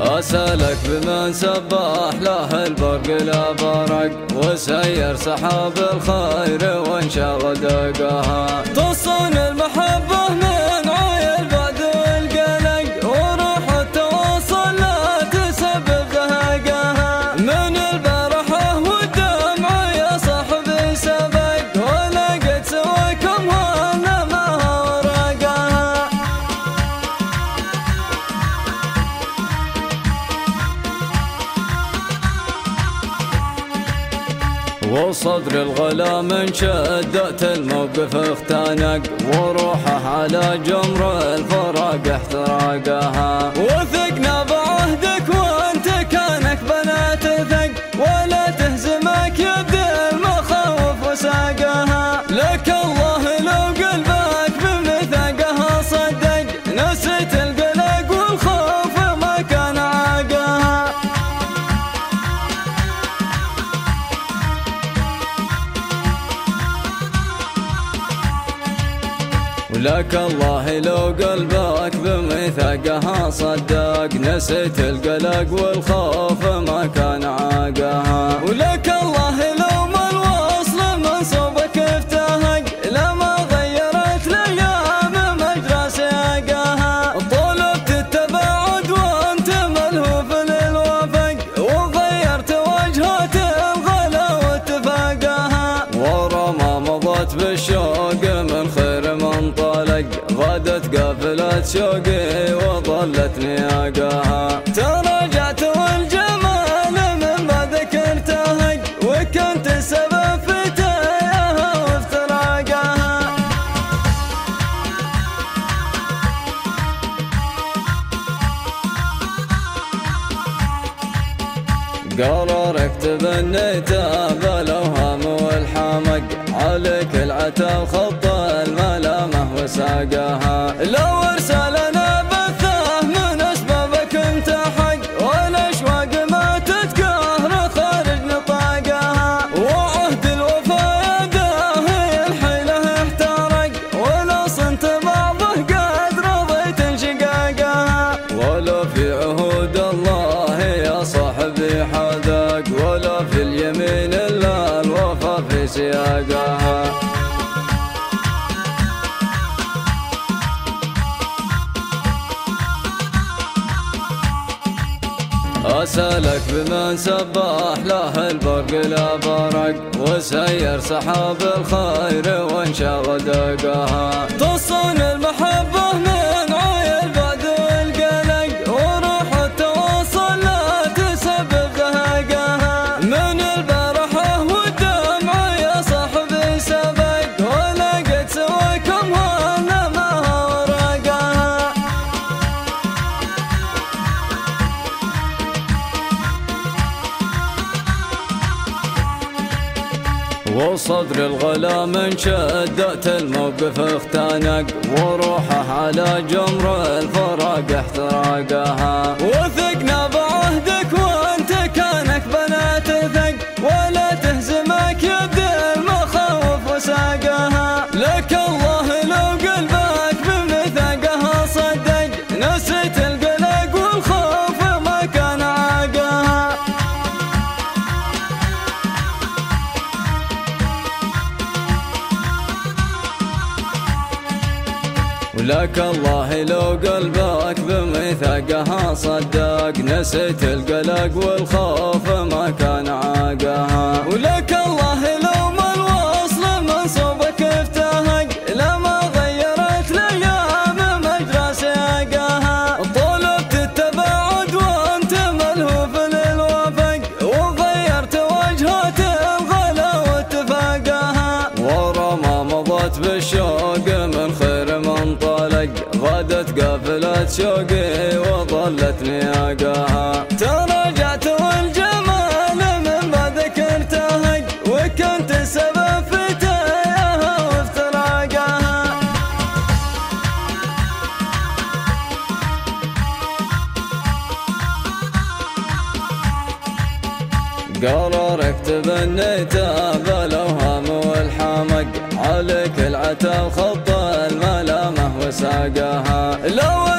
أسألك بمن سبح له البرق لا برق وسير سحاب الخير وانشغل دقها. وصدر الغلا من شدة الموقف اختنق وروحه على جمر الفراق احتراقها. وثقنا ولك الله لو قلبك بميثاقها صدق نسيت القلق والخوف ما كان عاقها. ولك الله لو ما الوصل من صوبك افتهق لما غيرت الأيام مجرى سياقها طلبت التباعد وأنت ملهوف للوفق وغيرت وجهة الغلا واتفاقها. ورا ما مضت بالشوق قافلة شوقي وظلت نياقها. تراجعت والجمال من بعدك ارتهق وكنت السبب في تايها وافتراقها قرارك تبنيت بالاوهام والحمق عليك العتاب خط الملامه وساقها. لو ارسلنا سياقها أسألك بمن سبح له البرق لا برق وسير سحاب الخير وانشغل دقها. تصون المحبة وصدر الغلا من شدة الموقف اختنق وروحه على جمر الفراق احتراقها. وثقنا ولك الله لو قلبك بميثاقها صدق نسيت القلق والخوف ما كان عاقها ولك الله لو ما الوصل من صوبك افتهق لما غيرت الأيام مجرى سياقها طلبت التباعد وأنت ملهوف للوفق وغيرت وجهة الغلا واتفاقها ورا ما مضت بالشوق شوقي وظلت نياقها تراجعت والجمال من بعدك ارتهق وكنت السبب في تايها وافتراقها قرارك تبنيت بالاوهام والحمق عليك العتاب خط الملامه وساقها. لو